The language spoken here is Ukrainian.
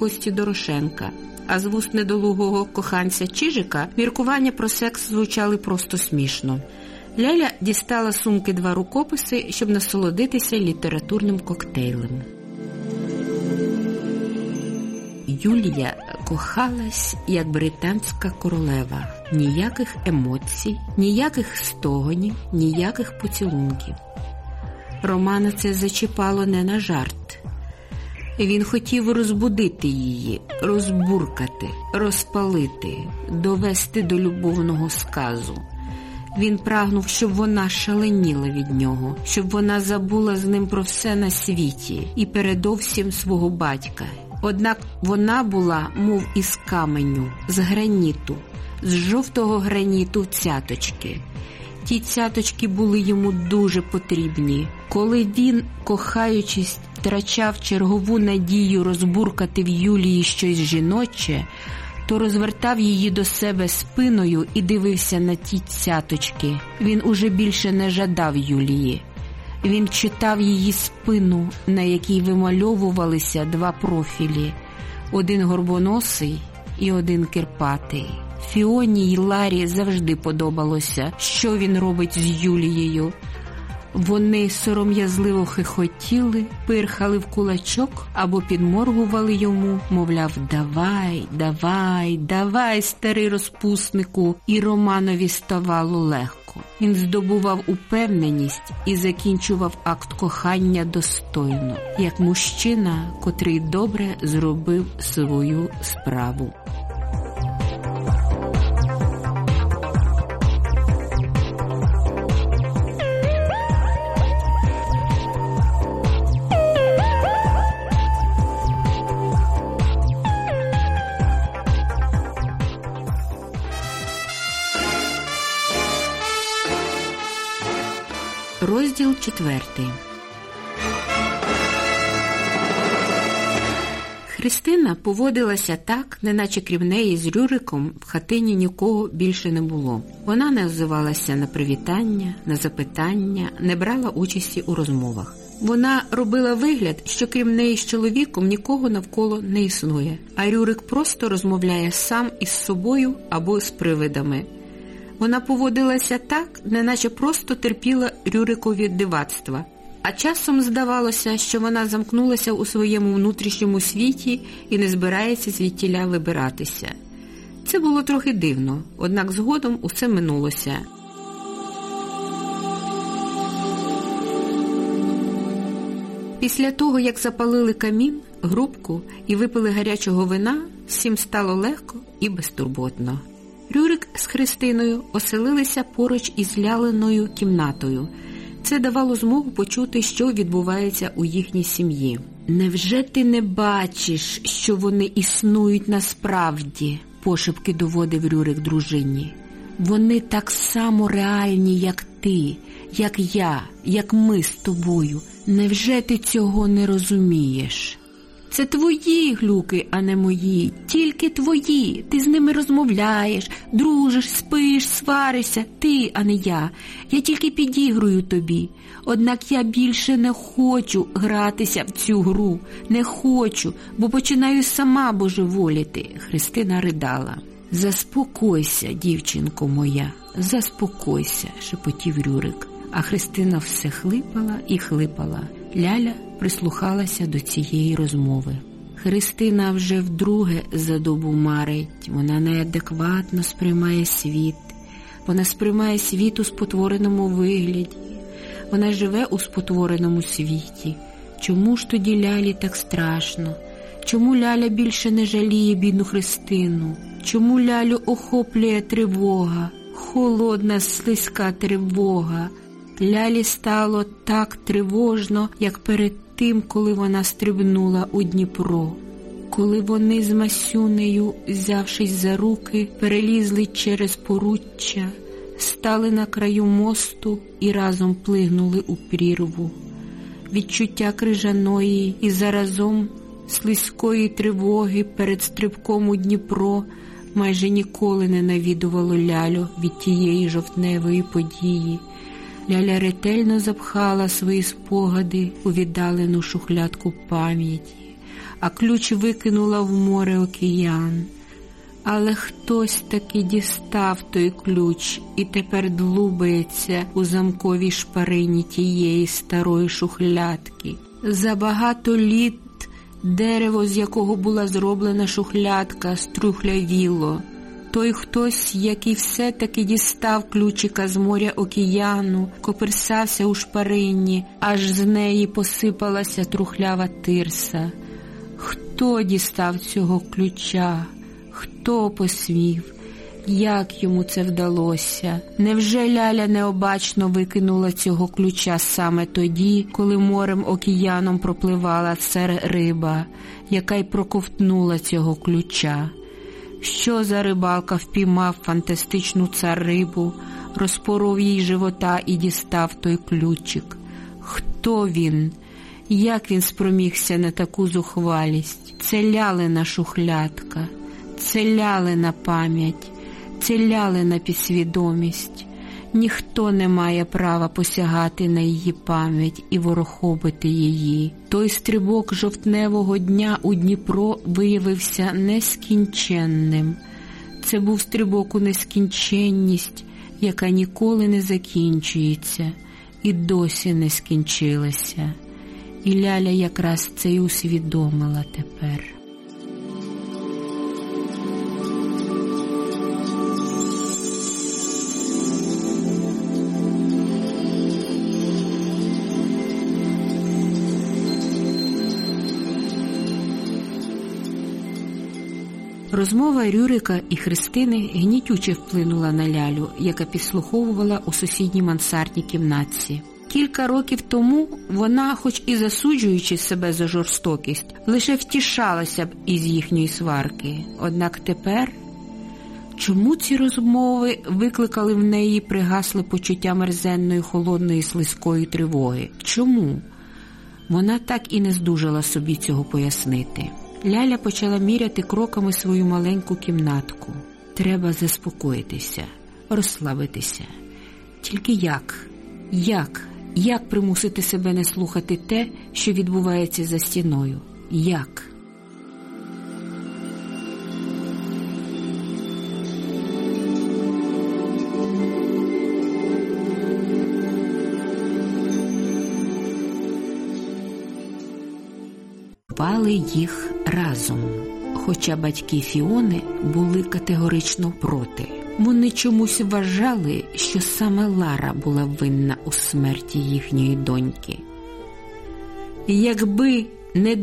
Кості Дорошенка. А з вуст недолугого коханця Чижика міркування про секс звучали просто смішно. Ляля дістала сумки два рукописи, щоб насолодитися літературним коктейлем. Юлія кохалась як британська королева. Ніяких емоцій, ніяких стогонів, ніяких поцілунків. Романа це зачіпало не на жарт. Він хотів розбудити її, розбуркати, розпалити, довести до любовного сказу. Він прагнув, щоб вона шаленіла від нього, щоб вона забула з ним про все на світі і передовсім свого батька. Однак вона була, мов із каменю, з граніту, з жовтого граніту цяточки. Ті цяточки були йому дуже потрібні. Коли він, кохаючись, втрачав чергову надію розбуркати в Юлії щось жіноче, то розвертав її до себе спиною і дивився на ті цяточки. Він уже більше не жадав Юлії. Він читав її спину, на якій вимальовувалися два профілі: один горбоносий і один кирпатий. Фіоні й Ларі завжди подобалося, що він робить з Юлією. Вони сором'язливо хихотіли, пирхали в кулачок або підморгували йому, мовляв, давай, давай, давай, старий розпуснику, і Романові ставало легко. Він здобував упевненість і закінчував акт кохання достойно, як мужчина, котрий добре зробив свою справу. Розділ четвертий. Христина поводилася так, неначе крім неї з Рюриком в хатині нікого більше не було. Вона не озивалася на привітання, на запитання, не брала участі у розмовах. Вона робила вигляд, що крім неї з чоловіком нікого навколо не існує, а Рюрик просто розмовляє сам із собою або з привидами. Вона поводилася так, неначе просто терпіла Рюрикові дивацтва. А часом здавалося, що вона замкнулася у своєму внутрішньому світі і не збирається звідтіля вибиратися. Це було трохи дивно, однак згодом усе минулося. Після того, як запалили камін, грубку і випили гарячого вина, всім стало легко і безтурботно. З Христиною оселилися поруч із ляленою кімнатою. Це давало змогу почути, що відбувається у їхній сім'ї. Невже ти не бачиш, що вони існують насправді? пошепки доводив Рюрик дружині. Вони так само реальні, як ти, як я, як ми з тобою. Невже ти цього не розумієш? Це твої глюки, а не мої, тільки твої. Ти з ними розмовляєш, дружиш, спиш, сваришся, ти, а не я. Я тільки підігрую тобі. Однак я більше не хочу гратися в цю гру, не хочу, бо починаю сама божеволіти. Христина ридала. Заспокойся, дівчинко моя, заспокойся, шепотів Рюрик. А Христина все хлипала і хлипала. Ляля прислухалася до цієї розмови. Христина вже вдруге за добу марить, вона неадекватно сприймає світ, вона сприймає світ у спотвореному вигляді, вона живе у спотвореному світі. Чому ж тоді лялі так страшно? Чому Ляля більше не жаліє бідну Христину? Чому лялю охоплює тривога, холодна, слизька тривога? Лялі стало так тривожно, як перед тим, коли вона стрибнула у Дніпро. Коли вони з Масюнею, взявшись за руки, перелізли через поруччя, стали на краю мосту і разом плигнули у прірву. Відчуття крижаної і заразом слизької тривоги перед стрибком у Дніпро майже ніколи не навідувало лялю від тієї жовтневої події. Ляля ретельно запхала свої спогади у віддалену шухлядку пам'яті, а ключ викинула в море океан. Але хтось таки дістав той ключ і тепер длубається у замковій шпарині тієї старої шухлядки. За багато літ дерево, з якого була зроблена шухлядка, струхлявіло. Той хтось, який все-таки дістав ключика з моря океану, коперсався у шпарині, аж з неї посипалася трухлява тирса. Хто дістав цього ключа? Хто посвів? Як йому це вдалося? Невже Ляля необачно викинула цього ключа саме тоді, коли морем океаном пропливала цер риба, яка й проковтнула цього ключа? Що за рибалка впіймав фантастичну царибу, розпоров їй живота і дістав той ключик? Хто він? Як він спромігся на таку зухвалість? Це лялина шухлядка, це лялина пам'ять, це лялина підсвідомість. Ніхто не має права посягати на її пам'ять і ворохобити її. Той стрибок жовтневого дня у Дніпро виявився нескінченним. Це був стрибок у нескінченність, яка ніколи не закінчується і досі не скінчилася. І Ляля якраз це й усвідомила тепер. Розмова Рюрика і Христини гнітюче вплинула на лялю, яка підслуховувала у сусідній мансардній кімнатці. Кілька років тому вона, хоч і засуджуючи себе за жорстокість, лише втішалася б із їхньої сварки. Однак тепер чому ці розмови викликали в неї пригасле почуття мерзенної, холодної, слизької тривоги? Чому? Вона так і не здужала собі цього пояснити. Ляля почала міряти кроками свою маленьку кімнатку. Треба заспокоїтися, розслабитися. Тільки як? Як? Як примусити себе не слухати те, що відбувається за стіною? Як? Пали їх разом, хоча батьки Фіони були категорично проти. Вони чомусь вважали, що саме Лара була винна у смерті їхньої доньки. Якби не